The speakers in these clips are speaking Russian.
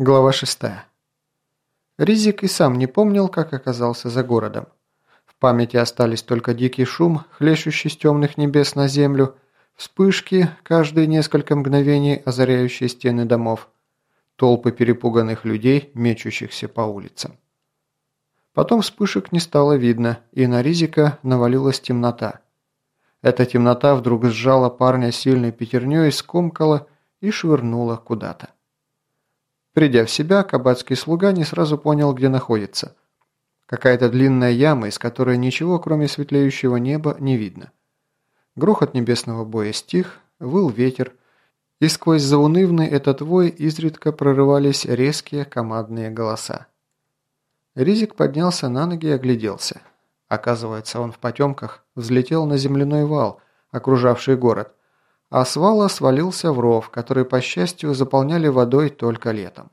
Глава 6. Ризик и сам не помнил, как оказался за городом. В памяти остались только дикий шум, хлещущий с темных небес на землю, вспышки, каждые несколько мгновений озаряющие стены домов, толпы перепуганных людей, мечущихся по улицам. Потом вспышек не стало видно, и на Ризика навалилась темнота. Эта темнота вдруг сжала парня сильной пятерней, скомкала и швырнула куда-то. Придя в себя, кабацкий слуга не сразу понял, где находится. Какая-то длинная яма, из которой ничего, кроме светлеющего неба, не видно. Грохот небесного боя стих, выл ветер, и сквозь заунывный этот вой изредка прорывались резкие командные голоса. Ризик поднялся на ноги и огляделся. Оказывается, он в потемках взлетел на земляной вал, окружавший город, а с вала свалился в ров, который, по счастью, заполняли водой только летом.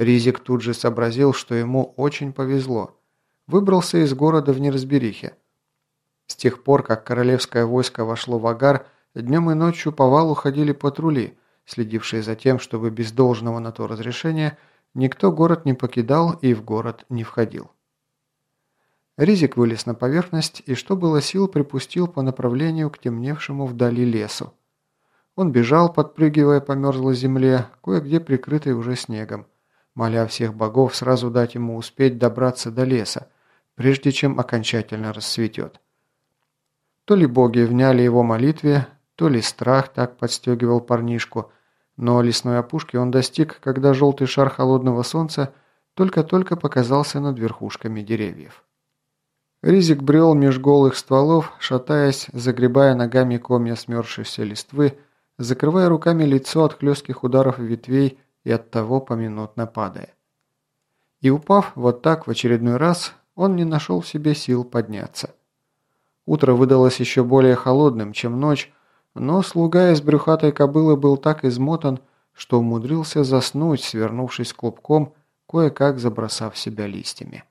Ризик тут же сообразил, что ему очень повезло. Выбрался из города в неразберихе. С тех пор, как королевское войско вошло в Агар, днем и ночью по валу ходили патрули, следившие за тем, чтобы без должного на то разрешения никто город не покидал и в город не входил. Ризик вылез на поверхность и, что было сил, припустил по направлению к темневшему вдали лесу. Он бежал, подпрыгивая по мерзлой земле, кое-где прикрытой уже снегом, моля всех богов сразу дать ему успеть добраться до леса, прежде чем окончательно рассветет. То ли боги вняли его молитве, то ли страх так подстегивал парнишку, но лесной опушки он достиг, когда желтый шар холодного солнца только-только показался над верхушками деревьев. Ризик брел меж голых стволов, шатаясь, загребая ногами комья смерзшейся листвы, закрывая руками лицо от хлестких ударов ветвей и от того поминутно падая. И упав вот так в очередной раз, он не нашел в себе сил подняться. Утро выдалось еще более холодным, чем ночь, но слуга из брюхатой кобылы был так измотан, что умудрился заснуть, свернувшись клубком, кое-как забросав себя листьями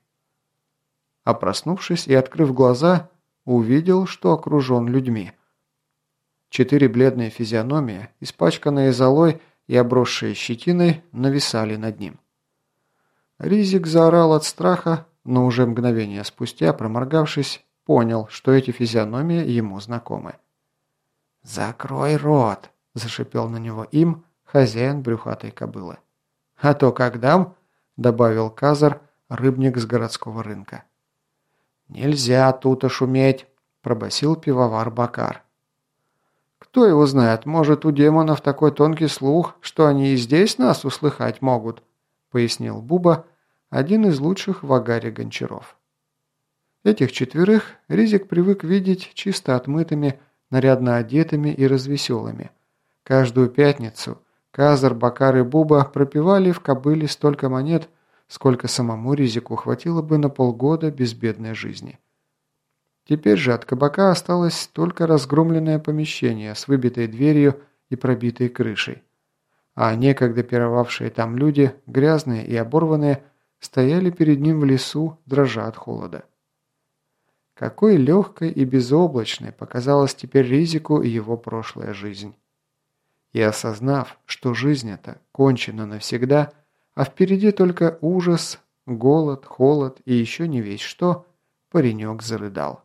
а проснувшись и открыв глаза, увидел, что окружен людьми. Четыре бледные физиономии, испачканные золой и обросшие щетиной, нависали над ним. Ризик заорал от страха, но уже мгновение спустя, проморгавшись, понял, что эти физиономии ему знакомы. «Закрой рот!» – зашипел на него им хозяин брюхатой кобылы. «А то как дам?» – добавил Казар, рыбник с городского рынка. «Нельзя тут шуметь», – пробасил пивовар Бакар. «Кто его знает, может, у демонов такой тонкий слух, что они и здесь нас услыхать могут», – пояснил Буба, один из лучших в Агаре гончаров. Этих четверых Ризик привык видеть чисто отмытыми, нарядно одетыми и развеселыми. Каждую пятницу Казар, Бакар и Буба пропивали в кобыле столько монет – сколько самому Ризику хватило бы на полгода безбедной жизни. Теперь же от кабака осталось только разгромленное помещение с выбитой дверью и пробитой крышей. А некогда пировавшие там люди, грязные и оборванные, стояли перед ним в лесу, дрожа от холода. Какой легкой и безоблачной показалась теперь Ризику его прошлая жизнь. И осознав, что жизнь эта кончена навсегда, а впереди только ужас, голод, холод и еще не весь что, паренек зарыдал.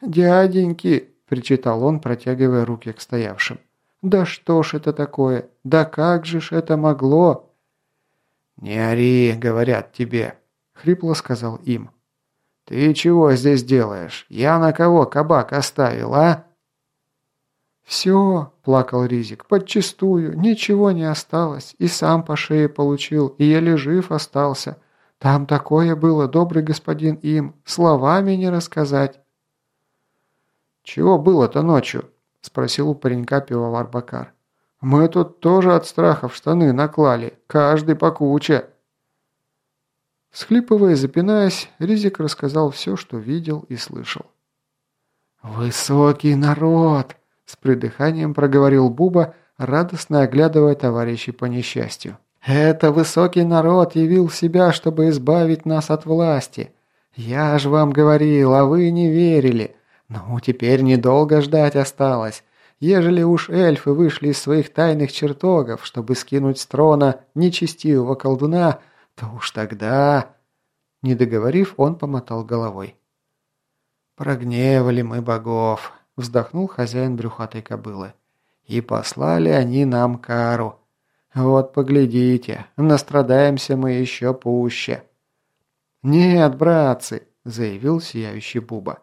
«Дяденьки!» – причитал он, протягивая руки к стоявшим. «Да что ж это такое? Да как же ж это могло?» «Не ори, говорят тебе», – хрипло сказал им. «Ты чего здесь делаешь? Я на кого кабак оставил, а?» «Все», – плакал Ризик, – «подчистую, ничего не осталось, и сам по шее получил, и еле жив остался. Там такое было, добрый господин им, словами не рассказать». «Чего было-то ночью?» – спросил у паренька пивовар Бакар. «Мы тут тоже от страха в штаны наклали, каждый по куче». Схлипывая и запинаясь, Ризик рассказал все, что видел и слышал. «Высокий народ!» С придыханием проговорил Буба, радостно оглядывая товарищей по несчастью. «Это высокий народ явил себя, чтобы избавить нас от власти. Я ж вам говорил, а вы не верили. Ну, теперь недолго ждать осталось. ежели уж эльфы вышли из своих тайных чертогов, чтобы скинуть с трона нечестивого колдуна, то уж тогда...» Не договорив, он помотал головой. «Прогневали мы богов», — вздохнул хозяин брюхатой кобылы. «И послали они нам кару. Вот поглядите, настрадаемся мы еще пуще». «Нет, братцы», — заявил сияющий Буба.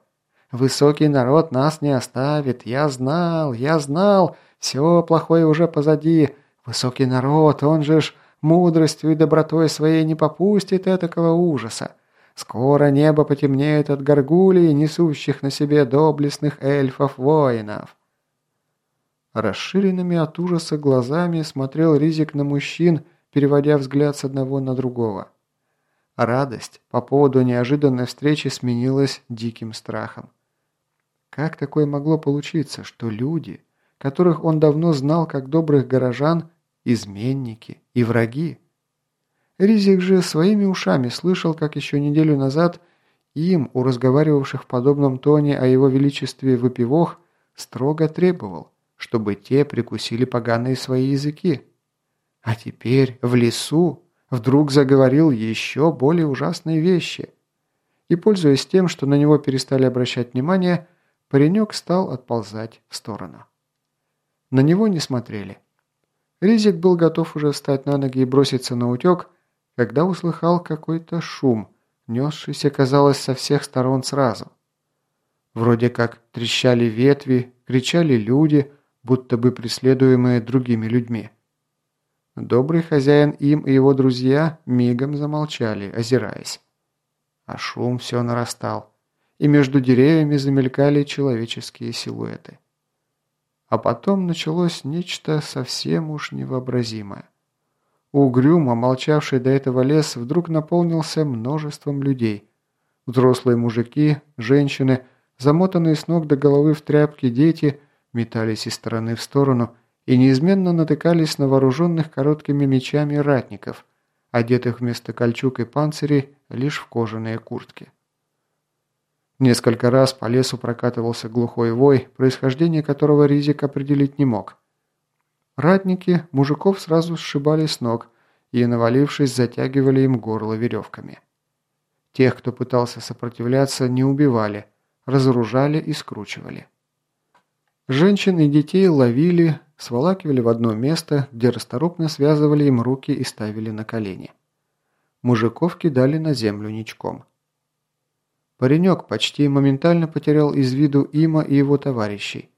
«Высокий народ нас не оставит. Я знал, я знал. Все плохое уже позади. Высокий народ, он же ж мудростью и добротой своей не попустит этакого ужаса. Скоро небо потемнеет от горгулей, несущих на себе доблестных эльфов-воинов. Расширенными от ужаса глазами смотрел Ризик на мужчин, переводя взгляд с одного на другого. Радость по поводу неожиданной встречи сменилась диким страхом. Как такое могло получиться, что люди, которых он давно знал как добрых горожан, изменники и враги? Ризик же своими ушами слышал, как еще неделю назад им, у разговаривавших в подобном тоне о его величестве выпивох, строго требовал, чтобы те прикусили поганые свои языки. А теперь в лесу вдруг заговорил еще более ужасные вещи. И, пользуясь тем, что на него перестали обращать внимание, паренек стал отползать в сторону. На него не смотрели. Ризик был готов уже встать на ноги и броситься на утек, когда услыхал какой-то шум, несшийся, казалось, со всех сторон сразу. Вроде как трещали ветви, кричали люди, будто бы преследуемые другими людьми. Добрый хозяин им и его друзья мигом замолчали, озираясь. А шум все нарастал, и между деревьями замелькали человеческие силуэты. А потом началось нечто совсем уж невообразимое. Угрюмо молчавший до этого лес вдруг наполнился множеством людей. Взрослые мужики, женщины, замотанные с ног до головы в тряпки дети метались из стороны в сторону и неизменно натыкались на вооруженных короткими мечами ратников, одетых вместо кольчуг и панцирей лишь в кожаные куртки. Несколько раз по лесу прокатывался глухой вой, происхождение которого Ризик определить не мог – Ратники мужиков сразу сшибали с ног и, навалившись, затягивали им горло веревками. Тех, кто пытался сопротивляться, не убивали, разоружали и скручивали. Женщин и детей ловили, сволакивали в одно место, где расторопно связывали им руки и ставили на колени. Мужиков кидали на землю ничком. Паренек почти моментально потерял из виду Има и его товарищей.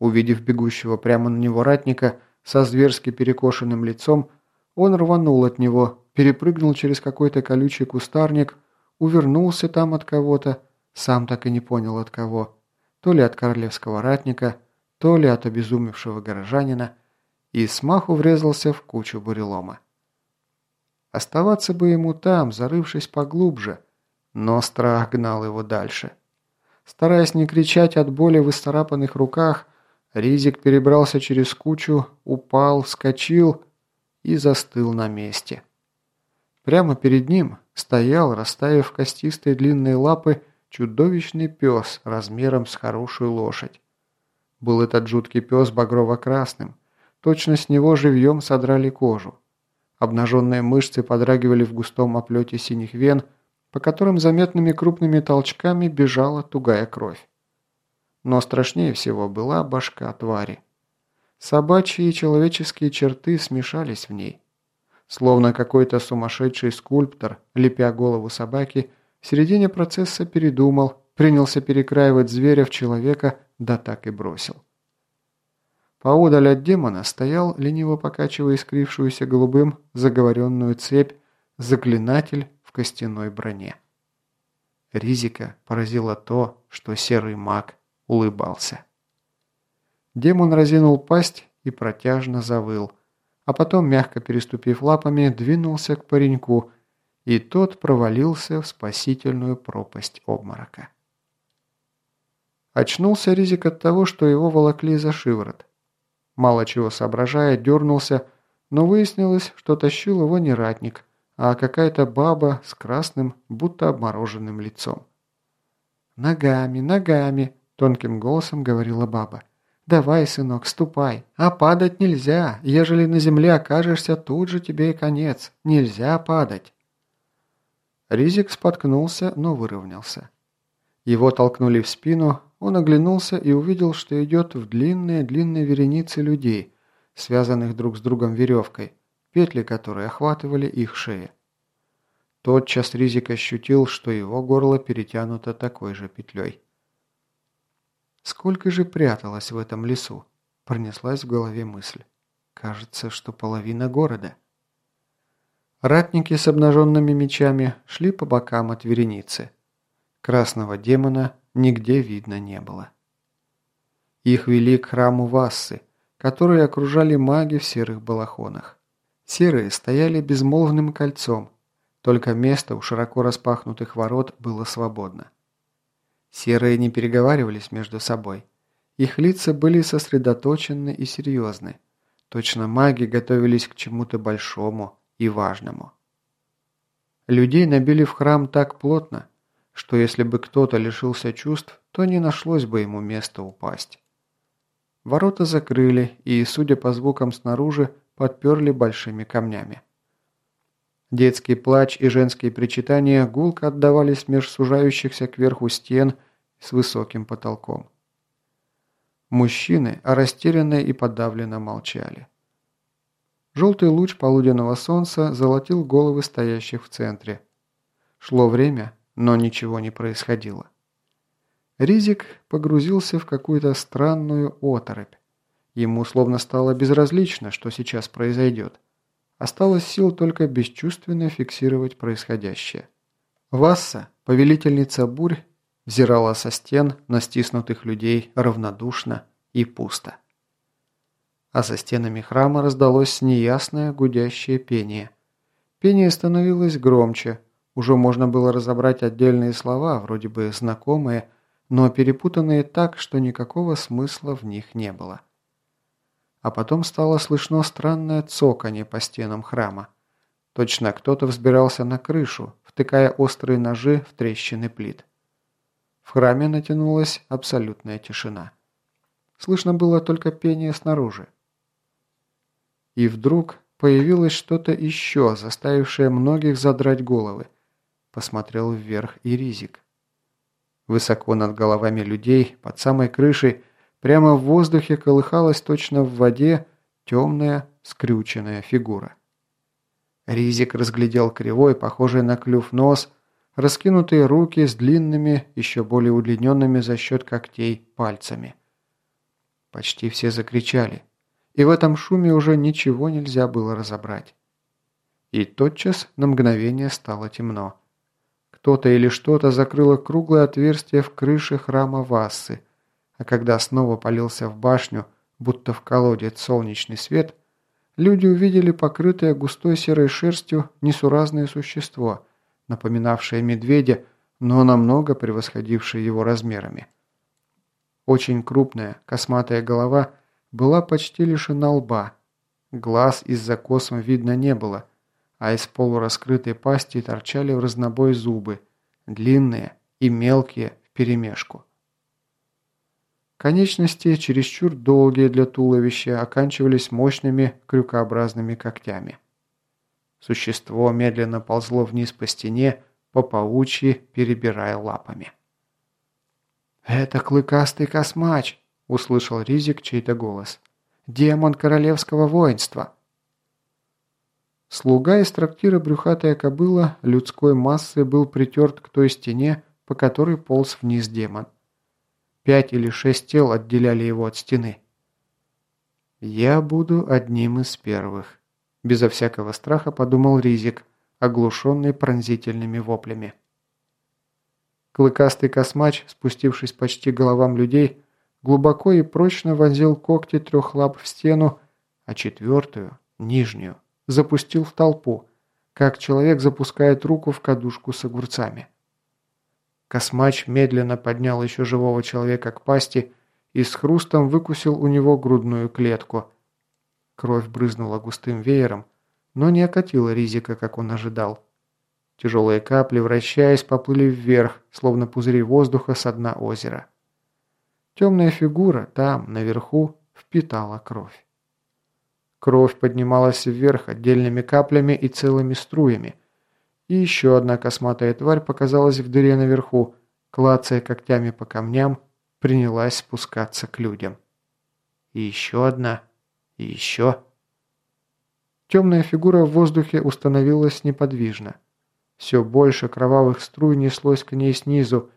Увидев бегущего прямо на него ратника со зверски перекошенным лицом, он рванул от него, перепрыгнул через какой-то колючий кустарник, увернулся там от кого-то, сам так и не понял от кого, то ли от королевского ратника, то ли от обезумевшего горожанина, и смаху врезался в кучу бурелома. Оставаться бы ему там, зарывшись поглубже, но страх гнал его дальше. Стараясь не кричать от боли в исцарапанных руках, Ризик перебрался через кучу, упал, вскочил и застыл на месте. Прямо перед ним стоял, расставив костистые длинные лапы, чудовищный пес размером с хорошую лошадь. Был этот жуткий пес багрово-красным, точно с него живьем содрали кожу. Обнаженные мышцы подрагивали в густом оплете синих вен, по которым заметными крупными толчками бежала тугая кровь. Но страшнее всего была башка твари. Собачьи и человеческие черты смешались в ней. Словно какой-то сумасшедший скульптор, лепя голову собаки, в середине процесса передумал, принялся перекраивать зверя в человека, да так и бросил. Поодаль от демона стоял, лениво покачивая искрившуюся голубым заговоренную цепь, заклинатель в костяной броне. Ризика поразило то, что серый маг улыбался. Демон разинул пасть и протяжно завыл, а потом, мягко переступив лапами, двинулся к пареньку, и тот провалился в спасительную пропасть обморока. Очнулся Ризик от того, что его волокли за шиворот. Мало чего соображая, дернулся, но выяснилось, что тащил его не ратник, а какая-то баба с красным, будто обмороженным лицом. «Ногами, ногами!» Тонким голосом говорила баба. Давай, сынок, ступай. А падать нельзя. Ежели на земле окажешься, тут же тебе и конец. Нельзя падать. Ризик споткнулся, но выровнялся. Его толкнули в спину, он оглянулся и увидел, что идет в длинные-длинные вереницы людей, связанных друг с другом веревкой, петли которой охватывали их шеи. Тотчас Ризик ощутил, что его горло перетянуто такой же петлей. Сколько же пряталось в этом лесу? Пронеслась в голове мысль. Кажется, что половина города. Ратники с обнаженными мечами шли по бокам от вереницы. Красного демона нигде видно не было. Их вели к храму Вассы, которые окружали маги в серых балахонах. Серые стояли безмолвным кольцом, только место у широко распахнутых ворот было свободно. Серые не переговаривались между собой. Их лица были сосредоточены и серьезны. Точно маги готовились к чему-то большому и важному. Людей набили в храм так плотно, что если бы кто-то лишился чувств, то не нашлось бы ему места упасть. Ворота закрыли и, судя по звукам снаружи, подперли большими камнями. Детский плач и женские причитания гулко отдавались меж сужающихся кверху стен с высоким потолком. Мужчины растерянно и подавленно молчали. Желтый луч полуденного солнца золотил головы стоящих в центре. Шло время, но ничего не происходило. Ризик погрузился в какую-то странную оторопь. Ему словно стало безразлично, что сейчас произойдет. Осталось сил только бесчувственно фиксировать происходящее. Васса, повелительница бурь, взирала со стен на стиснутых людей равнодушно и пусто. А за стенами храма раздалось неясное гудящее пение. Пение становилось громче, уже можно было разобрать отдельные слова, вроде бы знакомые, но перепутанные так, что никакого смысла в них не было а потом стало слышно странное цоканье по стенам храма. Точно кто-то взбирался на крышу, втыкая острые ножи в трещины плит. В храме натянулась абсолютная тишина. Слышно было только пение снаружи. И вдруг появилось что-то еще, заставившее многих задрать головы. Посмотрел вверх и Ризик. Высоко над головами людей, под самой крышей, Прямо в воздухе колыхалась точно в воде темная скрюченная фигура. Ризик разглядел кривой, похожий на клюв нос, раскинутые руки с длинными, еще более удлиненными за счет когтей, пальцами. Почти все закричали, и в этом шуме уже ничего нельзя было разобрать. И тотчас на мгновение стало темно. Кто-то или что-то закрыло круглое отверстие в крыше храма Вассы, а когда снова полился в башню, будто в колодец солнечный свет, люди увидели покрытое густой серой шерстью несуразное существо, напоминавшее медведя, но намного превосходившее его размерами. Очень крупная, косматая голова была почти лишена лба. Глаз из-за косм видно не было, а из полураскрытой пасти торчали в разнобой зубы, длинные и мелкие вперемешку. Конечности, чересчур долгие для туловища, оканчивались мощными крюкообразными когтями. Существо медленно ползло вниз по стене, по паучьи, перебирая лапами. «Это клыкастый космач!» – услышал Ризик чей-то голос. «Демон королевского воинства!» Слуга из трактира брюхатая кобыла людской массы был притерт к той стене, по которой полз вниз демон – Пять или шесть тел отделяли его от стены. «Я буду одним из первых», – безо всякого страха подумал Ризик, оглушенный пронзительными воплями. Клыкастый космач, спустившись почти головам людей, глубоко и прочно вонзил когти трех лап в стену, а четвертую, нижнюю, запустил в толпу, как человек запускает руку в кадушку с огурцами. Космач медленно поднял еще живого человека к пасти и с хрустом выкусил у него грудную клетку. Кровь брызнула густым веером, но не окатила ризика, как он ожидал. Тяжелые капли, вращаясь, поплыли вверх, словно пузыри воздуха с дна озера. Темная фигура там, наверху, впитала кровь. Кровь поднималась вверх отдельными каплями и целыми струями. И еще одна косматая тварь показалась в дыре наверху, клацая когтями по камням, принялась спускаться к людям. И еще одна, и еще. Темная фигура в воздухе установилась неподвижно. Все больше кровавых струй неслось к ней снизу,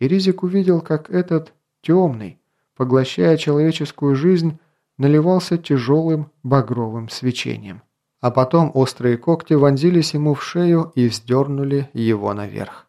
и Ризик увидел, как этот темный, поглощая человеческую жизнь, наливался тяжелым багровым свечением. А потом острые когти вонзились ему в шею и вздернули его наверх.